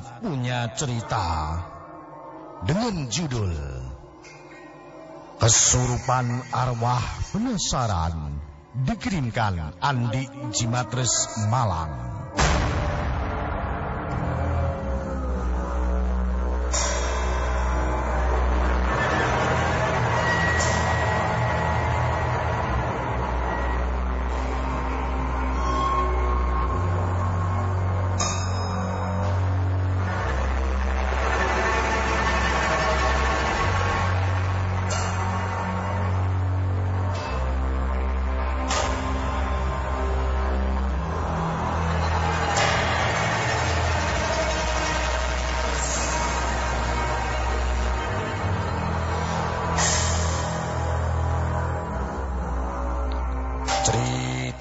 punya cerita dengan judul Kesurupan Arwah Penasaran dikirimkan Andi Jimatres Malang.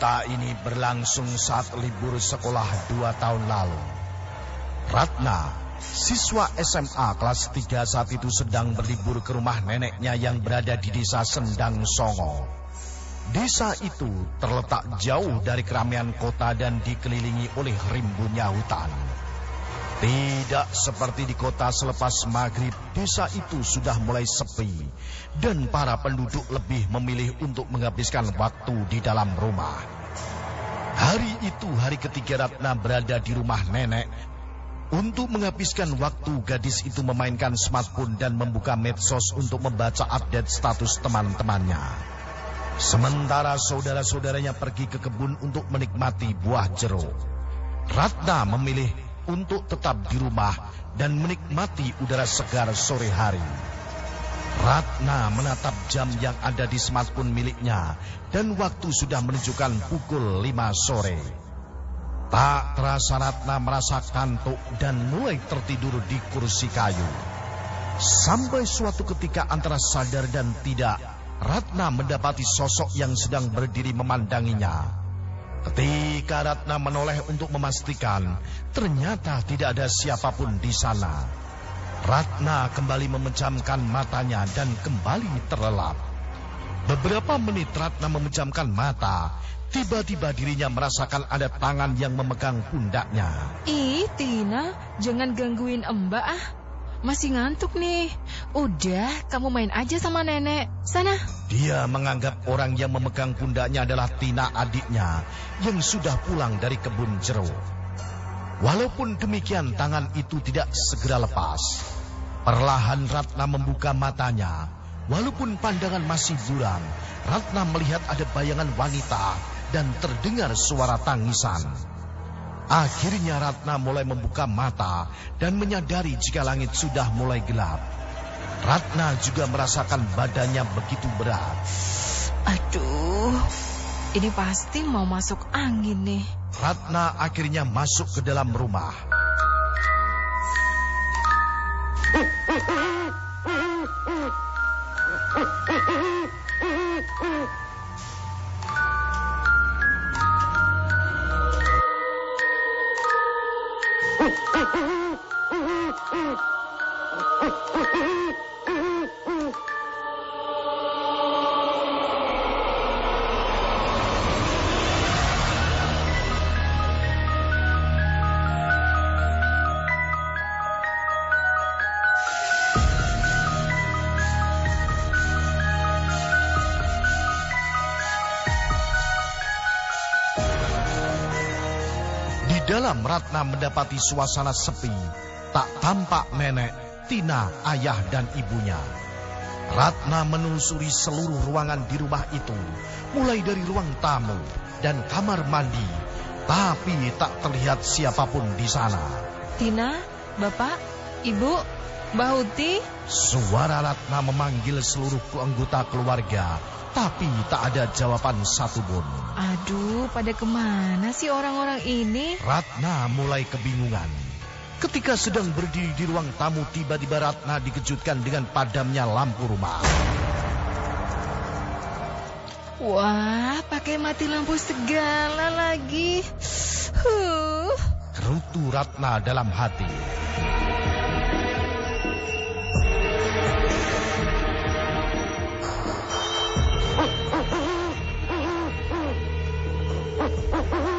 Cerita ini berlangsung saat libur sekolah dua tahun lalu. Ratna, siswa SMA kelas 3 saat itu sedang berlibur ke rumah neneknya yang berada di desa Sendang Songo. Desa itu terletak jauh dari keramaian kota dan dikelilingi oleh rimbunnya hutan. Tidak seperti di kota selepas maghrib, desa itu sudah mulai sepi dan para penduduk lebih memilih untuk menghabiskan waktu di dalam rumah. Hari itu hari ketiga Ratna berada di rumah nenek. Untuk menghabiskan waktu, gadis itu memainkan smartphone dan membuka medsos untuk membaca update status teman-temannya. Sementara saudara-saudaranya pergi ke kebun untuk menikmati buah jeruk. Ratna memilih untuk tetap di rumah dan menikmati udara segar sore hari. Ratna menatap jam yang ada di smartphone miliknya dan waktu sudah menunjukkan pukul 5 sore. Tak terasa Ratna merasa kantuk dan mulai tertidur di kursi kayu. Sampai suatu ketika antara sadar dan tidak, Ratna mendapati sosok yang sedang berdiri memandanginya. Ketika Ratna menoleh untuk memastikan, ternyata tidak ada siapa pun di sana. Ratna kembali memejamkan matanya dan kembali terlelap. Beberapa menit Ratna memejamkan mata, tiba-tiba dirinya merasakan ada tangan yang memegang pundaknya. Ih, Tina, jangan gangguin Mbak ah. Masih ngantuk nih. Udah, kamu main aja sama nenek. Sana. Dia menganggap orang yang memegang pundaknya adalah Tina adiknya yang sudah pulang dari kebun jeruk. Walaupun demikian tangan itu tidak segera lepas. Perlahan Ratna membuka matanya. Walaupun pandangan masih buram, Ratna melihat ada bayangan wanita dan terdengar suara tangisan. Akhirnya Ratna mulai membuka mata dan menyadari jika langit sudah mulai gelap. Ratna juga merasakan badannya begitu berat. Aduh, ini pasti mau masuk angin nih. Ratna akhirnya masuk ke dalam rumah. Dalam Ratna mendapati suasana sepi, tak tampak nenek, Tina, ayah dan ibunya. Ratna menelusuri seluruh ruangan di rumah itu, mulai dari ruang tamu dan kamar mandi, tapi tak terlihat siapa pun di sana. Tina, Bapak, Ibu, Mbak Huti. Suara Ratna memanggil seluruh anggota keluarga, tapi tak ada jawaban satupun. Aduh, pada ke mana sih orang-orang ini? Ratna mulai kebingungan. Ketika sedang berdiri di ruang tamu, tiba-tiba Ratna dikejutkan dengan padamnya lampu rumah. Wah, pakai mati lampu segala lagi. Huh. Kerutu Ratna dalam hati. Ooh.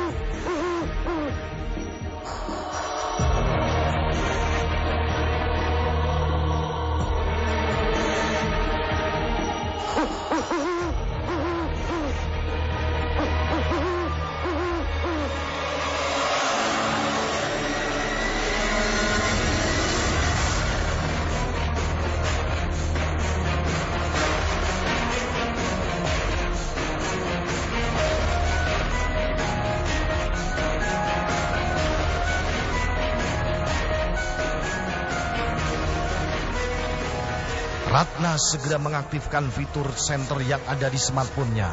Ratna segera mengaktifkan fitur center yang ada di smartphone-nya.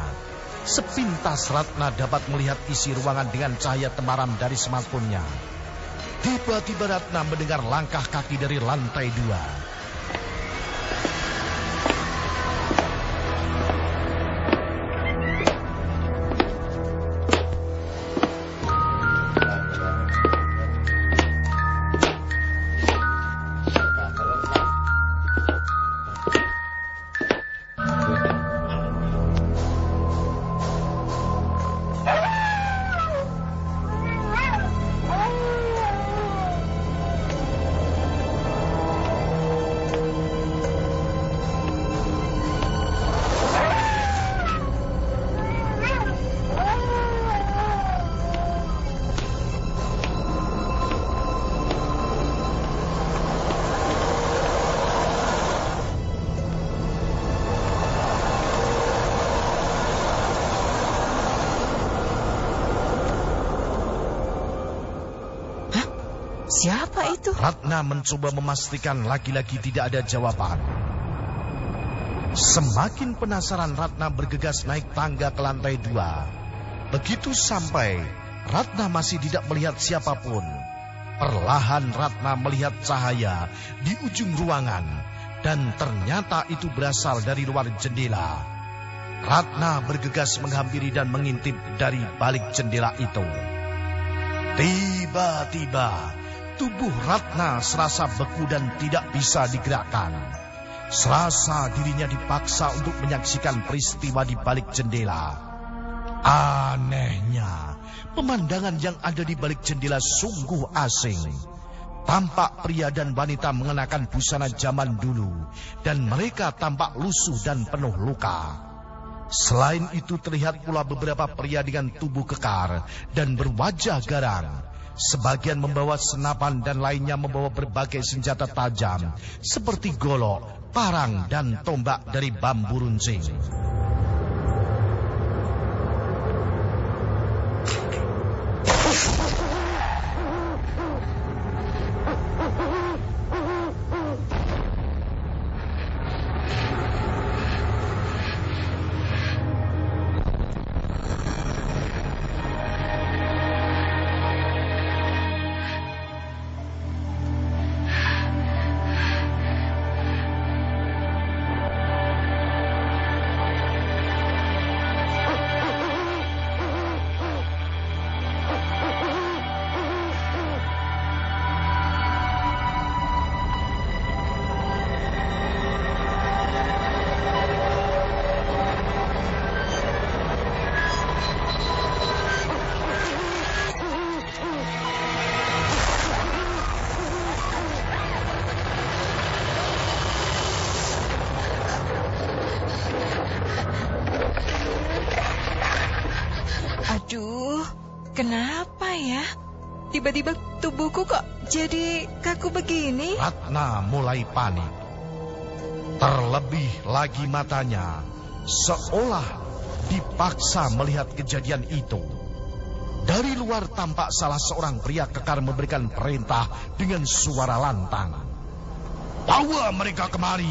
Sepintas Ratna dapat melihat isi ruangan dengan cahaya temaram dari smartphone-nya. Tiba-tiba Ratna mendengar langkah kaki dari lantai dua. Siapa itu? Ratna mencoba memastikan lagi-lagi tidak ada jawaban. Semakin penasaran Ratna bergegas naik tangga ke lantai dua. Begitu sampai, Ratna masih tidak melihat siapa pun. Perlahan Ratna melihat cahaya di ujung ruangan dan ternyata itu berasal dari luar jendela. Ratna bergegas menghampiri dan mengintip dari balik jendela itu. Tiba-tiba, tubuh Ratna serasa beku dan tidak bisa digerakkan. Serasa dirinya dipaksa untuk menyaksikan peristiwa di balik jendela. Anehnya, pemandangan yang ada di balik jendela sungguh asing. Tampak pria dan wanita mengenakan busana zaman dulu, dan mereka tampak lusuh dan penuh luka. Selain itu terlihat pula beberapa pria dengan tubuh kekar dan berwajah garang. Sebagian membawa senapan dan lainnya membawa berbagai senjata tajam seperti golok, parang, dan tombak dari bambu runcing. Kenapa ya? Tiba-tiba tubuhku kok jadi kaku begini? Ratna mulai panik. Terlebih lagi matanya, seolah dipaksa melihat kejadian itu. Dari luar tampak salah seorang pria kekar memberikan perintah dengan suara lantang. Bawa mereka kemari.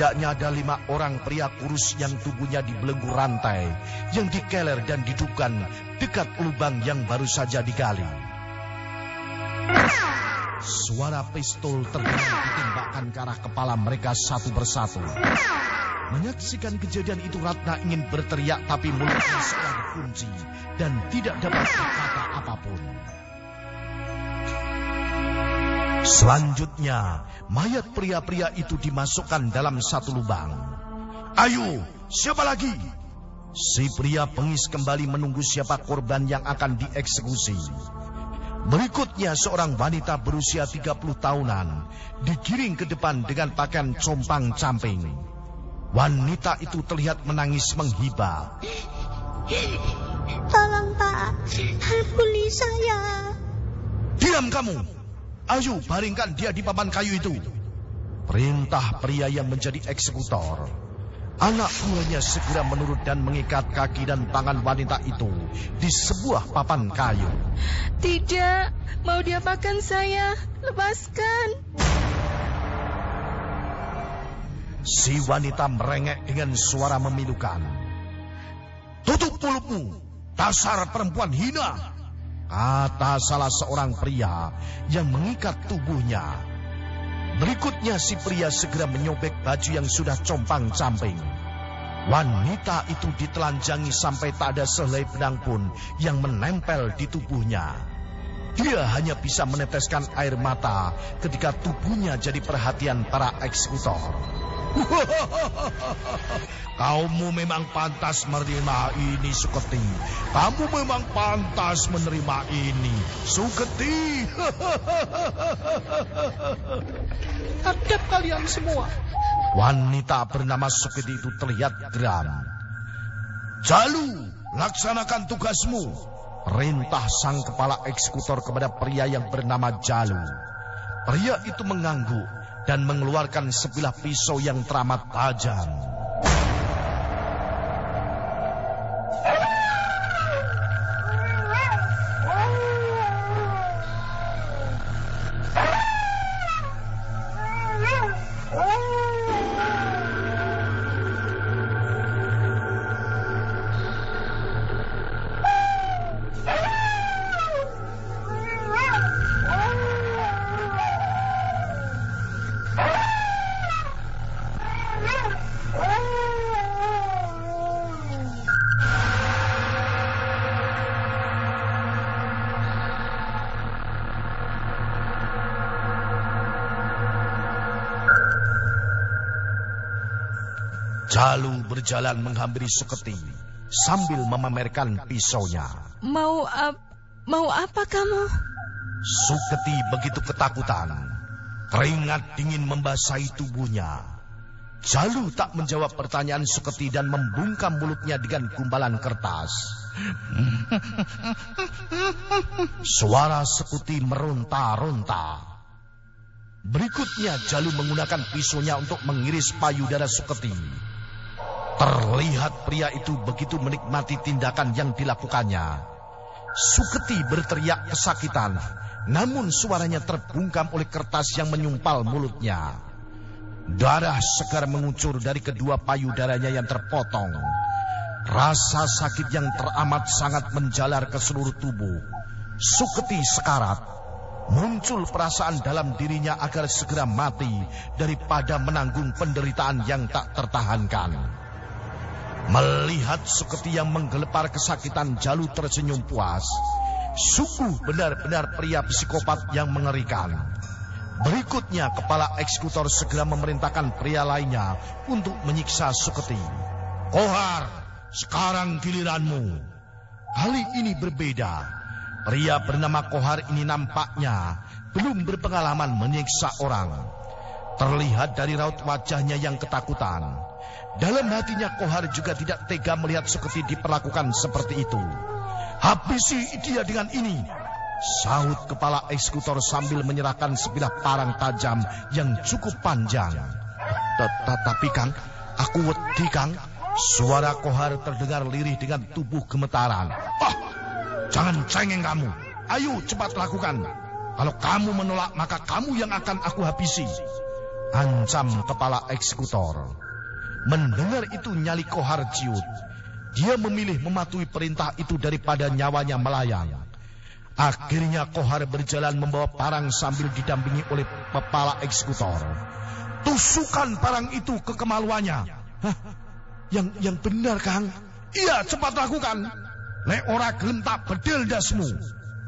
Setidaknya ada lima orang pria kurus yang tubuhnya dibelenggu rantai, yang dikeler dan didukan dekat lubang yang baru saja digali. Suara pistol terdengar ditembakkan ke arah kepala mereka satu persatu. Menyaksikan kejadian itu Ratna ingin berteriak tapi mulutnya seolah dikunci dan tidak dapat berkata apa pun. Selanjutnya, mayat pria-pria itu dimasukkan dalam satu lubang. Ayo, siapa lagi? Si pria pengis kembali menunggu siapa korban yang akan dieksekusi. Berikutnya seorang wanita berusia 30 tahunan digiring ke depan dengan pakaian compang camping. Wanita itu terlihat menangis menghibah. Tolong pak, ampuni saya. Diam kamu! Ayo baringkan dia di papan kayu itu. Perintah pria yang menjadi eksekutor. Anak buahnya segera menurut dan mengikat kaki dan tangan wanita itu di sebuah papan kayu. Tidak, mau diapakan saya? Lepaskan. Si wanita merengek dengan suara memilukan. Tutup mulutmu, dasar perempuan hina. Kata salah seorang pria yang mengikat tubuhnya. Berikutnya si pria segera menyobek baju yang sudah compang-camping. Wanita itu ditelanjangi sampai tak ada sehelai benang pun yang menempel di tubuhnya. Dia hanya bisa meneteskan air mata ketika tubuhnya jadi perhatian para eksekutor. Kamu memang pantas menerima ini, Suketi. Kamu memang pantas menerima ini, Suketi. hadap kalian semua. Wanita bernama Suketi itu terlihat geram. Jalu, laksanakan tugasmu. Perintah sang kepala eksekutor kepada pria yang bernama Jalu. Pria itu mengangguk dan mengeluarkan sebilah pisau yang teramat tajam. Jalu berjalan menghampiri Suketi sambil memamerkan pisaunya. Mau ap mau apa kamu? Suketi begitu ketakutan. Keringat dingin membasahi tubuhnya. Jalu tak menjawab pertanyaan Suketi dan membungkam mulutnya dengan gumbalan kertas. Suara Sekuti meronta-ronta. Berikutnya Jalu menggunakan pisaunya untuk mengiris payudara Suketi. Terlihat pria itu begitu menikmati tindakan yang dilakukannya. Suketi berteriak kesakitan, namun suaranya terbungkam oleh kertas yang menyumpal mulutnya. Darah segar mengucur dari kedua payudaranya yang terpotong. Rasa sakit yang teramat sangat menjalar ke seluruh tubuh. Suketi sekarat. Muncul perasaan dalam dirinya agar segera mati daripada menanggung penderitaan yang tak tertahankan. Melihat Suketi yang menggelepar kesakitan Jalu tersenyum puas. Sungguh benar-benar pria psikopat yang mengerikan. Berikutnya kepala eksekutor segera memerintahkan pria lainnya untuk menyiksa Suketi. Kohar, sekarang giliranmu. Kali ini berbeda. Pria bernama Kohar ini nampaknya belum berpengalaman menyiksa orang. Terlihat dari raut wajahnya yang ketakutan. Dalam hatinya Kohar juga tidak tega melihat Suketi diperlakukan seperti itu. Habisi dia dengan ini. Sahut kepala eksekutor sambil menyerahkan sebilah parang tajam yang cukup panjang. Tetapi Kang, aku wedi Kang. Suara Kohar terdengar lirih dengan tubuh gemetaran. Oh, jangan cengeng kamu. Ayo cepat lakukan. Kalau kamu menolak maka kamu yang akan aku habisi. Ancam kepala eksekutor. Mendengar itu nyali Kohar ciut. Dia memilih mematuhi perintah itu daripada nyawanya melayang. Akhirnya Kohar berjalan membawa parang sambil didampingi oleh kepala eksekutor. Tusukan parang itu ke kemaluannya. Hah? Yang yang benar, Kang. Iya, cepat lakukan. Le ora gelem tak bedel dasmu.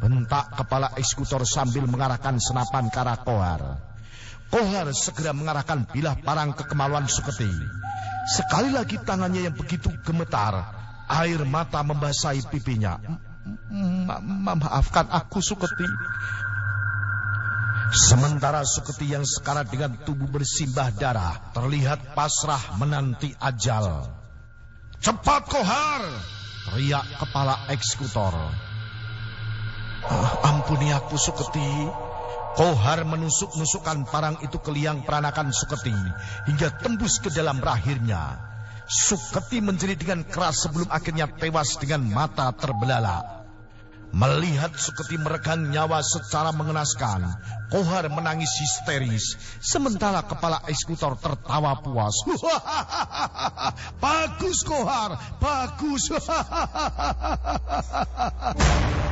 Bentak kepala eksekutor sambil mengarahkan senapan ke arah Kohar. Kohar segera mengarahkan bilah parang ke kemaluan Suketi. Sekali lagi tangannya yang begitu gemetar, air mata membasahi pipinya. Ma ma maafkan aku Suketi. Sementara Suketi yang sekarang dengan tubuh bersimbah darah terlihat pasrah menanti ajal. Cepat Kohar! Teriak kepala eksekutor. Oh, ampuni aku Suketi. Kohar menusuk-nusukkan parang itu ke liang peranakan Suketi hingga tembus ke dalam rahirnya. Suketi menjerit dengan keras sebelum akhirnya tewas dengan mata terbelalak. Melihat Suketi meregang nyawa secara mengenaskan, Kohar menangis histeris, sementara kepala eksekutor tertawa puas. bagus Kohar, bagus.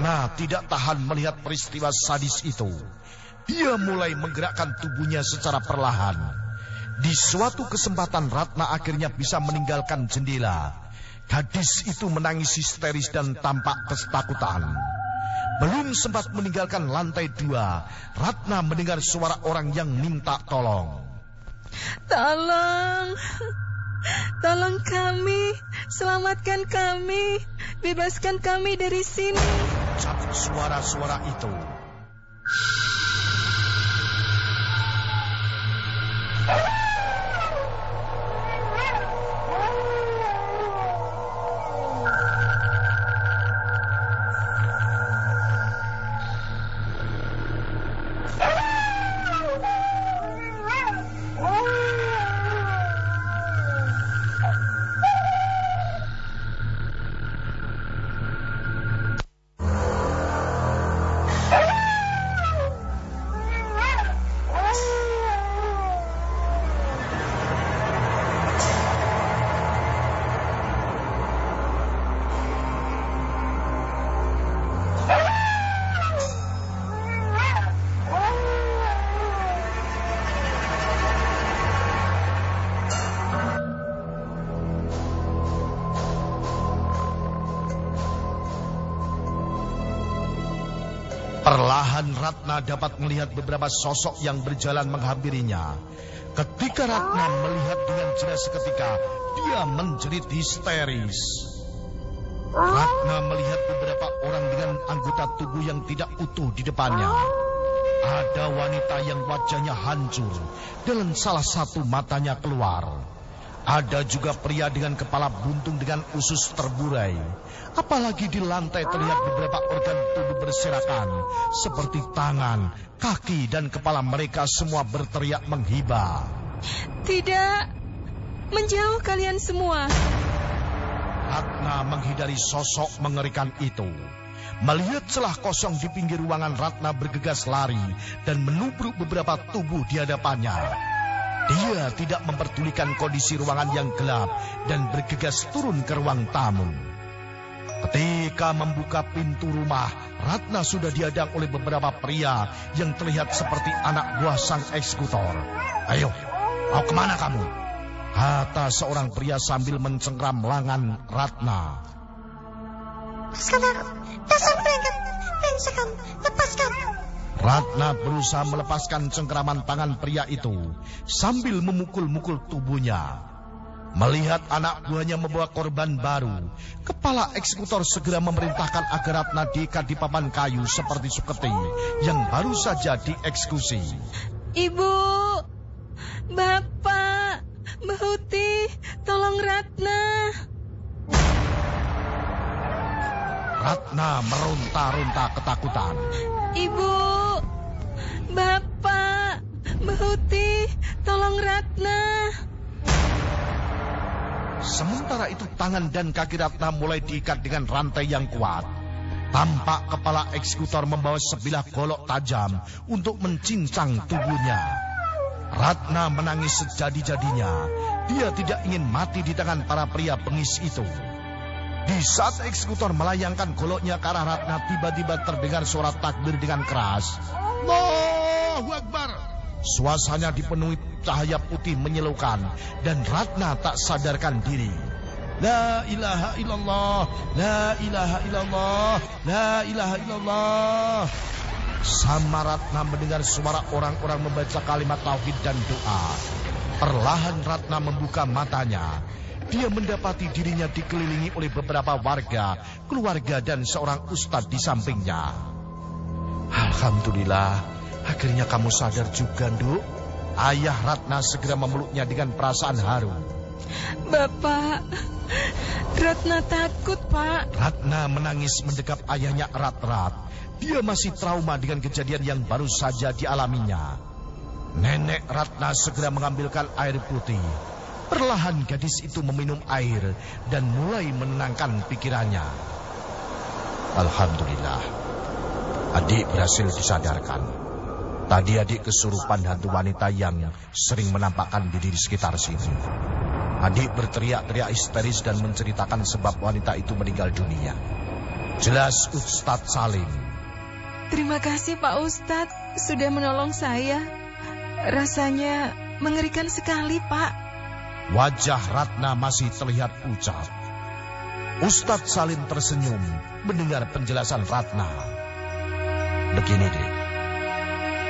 Ratna tidak tahan melihat peristiwa sadis itu. Dia mulai menggerakkan tubuhnya secara perlahan. Di suatu kesempatan Ratna akhirnya bisa meninggalkan jendela. Gadis itu menangis histeris dan tampak ketakutan. Belum sempat meninggalkan lantai dua, Ratna mendengar suara orang yang minta tolong. Tolong, tolong kami, selamatkan kami, bebaskan kami dari sini. Cabut suara-suara itu. Ratna dapat melihat beberapa sosok yang berjalan menghampirinya. Ketika Ratna melihat dengan jelas seketika, dia menjerit histeris. Ratna melihat beberapa orang dengan anggota tubuh yang tidak utuh di depannya. Ada wanita yang wajahnya hancur dan salah satu matanya keluar. Ada juga pria dengan kepala buntung dengan usus terburai. Apalagi di lantai terlihat beberapa organ tubuh berserakan. Seperti tangan, kaki, dan kepala mereka semua berteriak menghibah. Tidak, Menjauh kalian semua. Ratna menghindari sosok mengerikan itu. Melihat celah kosong di pinggir ruangan Ratna bergegas lari dan menubruk beberapa tubuh di hadapannya. Dia tidak memperdulikan kondisi ruangan yang gelap dan bergegas turun ke ruang tamu. Ketika membuka pintu rumah, Ratna sudah dihadang oleh beberapa pria yang terlihat seperti anak buah sang eksekutor. Ayo, mau ke mana kamu? Kata seorang pria sambil mencengkram lengan Ratna. Lepaskan aku. Dasar. Brengsek kamu. Lepaskan. Ratna berusaha melepaskan cengkeraman tangan pria itu sambil memukul-mukul tubuhnya. Melihat anak buahnya membawa korban baru, kepala eksekutor segera memerintahkan agar Ratna diikat di papan kayu seperti Suketi yang baru saja dieksekusi. Ibu, Bapak, Mbak Huti, tolong Ratna. Ratna meronta-ronta ketakutan. Ibu, Bapak, Mbak Huti, tolong Ratna. Sementara itu tangan dan kaki Ratna mulai diikat dengan rantai yang kuat. Tampak kepala eksekutor membawa sebilah golok tajam untuk mencincang tubuhnya. Ratna menangis sejadi-jadinya. Dia tidak ingin mati di tangan para pria bengis itu. Di saat eksekutor melayangkan goloknya ke arah Ratna, tiba-tiba terdengar suara takbir dengan keras. Allahu Akbar! Suasana dipenuhi cahaya putih menyelukan dan Ratna tak sadarkan diri. La ilaha illallah, la ilaha illallah, la ilaha illallah. Sama Ratna mendengar suara orang-orang membaca kalimat tauhid dan doa. Perlahan Ratna membuka matanya. Dia mendapati dirinya dikelilingi oleh beberapa warga, keluarga dan seorang ustadz di sampingnya. Alhamdulillah, akhirnya kamu sadar juga, Nduk. Ayah Ratna segera memeluknya dengan perasaan haru. Bapak, Ratna takut, Pak. Ratna menangis mendekap ayahnya erat-erat. Dia masih trauma dengan kejadian yang baru saja dialaminya. Nenek Ratna segera mengambilkan air putih. Perlahan gadis itu meminum air dan mulai menenangkan pikirannya. Alhamdulillah, adik berhasil disadarkan. Tadi adik kesurupan hantu wanita yang sering menampakkan diri di sekitar sini. Adik berteriak-teriak histeris dan menceritakan sebab wanita itu meninggal dunia. Jelas Ustadz Salim. Terima kasih Pak Ustadz sudah menolong saya. Rasanya mengerikan sekali, Pak. Wajah Ratna masih terlihat pucat. Ustadz Salim tersenyum mendengar penjelasan Ratna. Begini deh.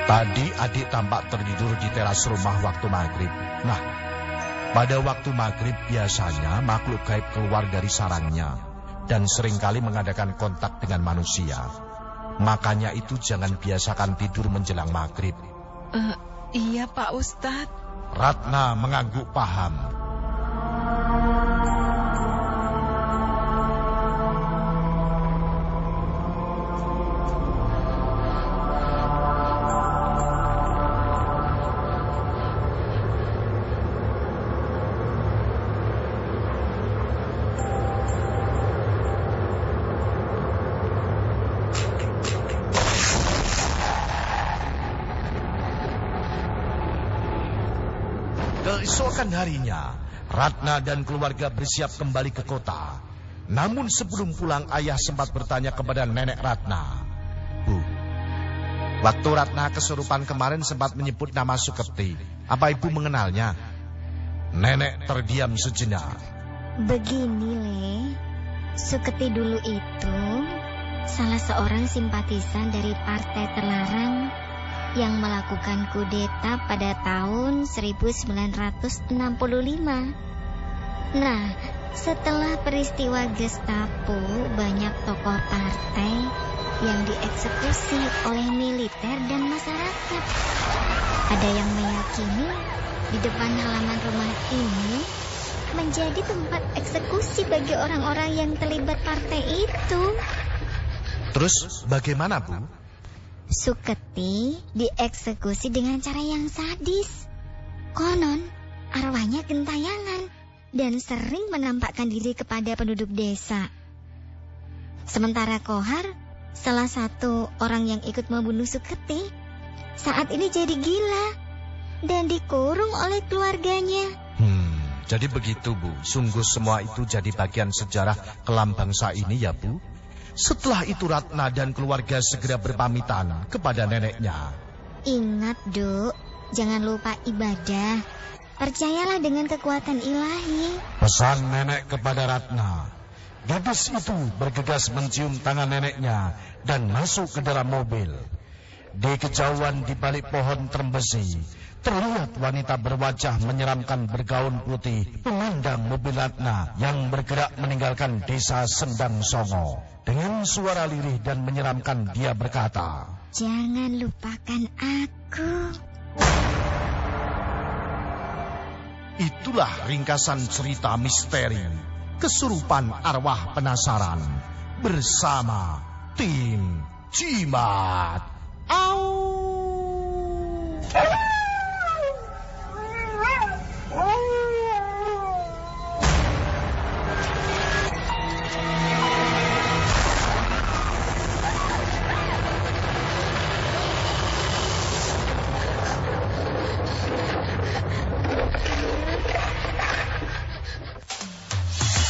Tadi adik tampak tertidur di teras rumah waktu maghrib. Nah, pada waktu maghrib biasanya makhluk gaib keluar dari sarangnya dan sering kali mengadakan kontak dengan manusia. Makanya itu jangan biasakan tidur menjelang maghrib. Uh, iya Pak Ustadz. Ratna mengangguk paham. Keesokan harinya, Ratna dan keluarga bersiap kembali ke kota. Namun sebelum pulang, ayah sempat bertanya kepada nenek Ratna. Bu, waktu Ratna kesurupan kemarin sempat menyebut nama Sukepti. Apa ibu mengenalnya? Nenek terdiam sejenak. Begini, Le. Suketi dulu itu salah seorang simpatisan dari partai terlarang yang melakukan kudeta pada tahun 1965. Nah, setelah peristiwa Gestapo, banyak tokoh partai yang dieksekusi oleh militer dan masyarakat. Ada yang meyakini di depan halaman rumah ini menjadi tempat eksekusi bagi orang-orang yang terlibat partai itu. Terus bagaimana, Bu? Suketi dieksekusi dengan cara yang sadis. Konon, arwahnya gentayangan dan sering menampakkan diri kepada penduduk desa. Sementara Kohar, salah satu orang yang ikut membunuh Suketi, saat ini jadi gila dan dikurung oleh keluarganya. Hmm, jadi begitu Bu. Sungguh semua itu jadi bagian sejarah kelam bangsa ini ya Bu. Setelah itu Ratna dan keluarga segera berpamitan kepada neneknya. Ingat, Duk, jangan lupa ibadah. Percayalah dengan kekuatan ilahi. Pesan nenek kepada Ratna. Gadis itu bergegas mencium tangan neneknya dan masuk ke dalam mobil. Di kejauhan di balik pohon trembesi, terlihat wanita berwajah menyeramkan bergaun putih memandang mobil Ratna yang bergerak meninggalkan desa Sendang Songo. Dengan suara lirih dan menyeramkan dia berkata, Jangan lupakan aku. Itulah ringkasan cerita misteri kesurupan arwah penasaran bersama tim Cimat. Au!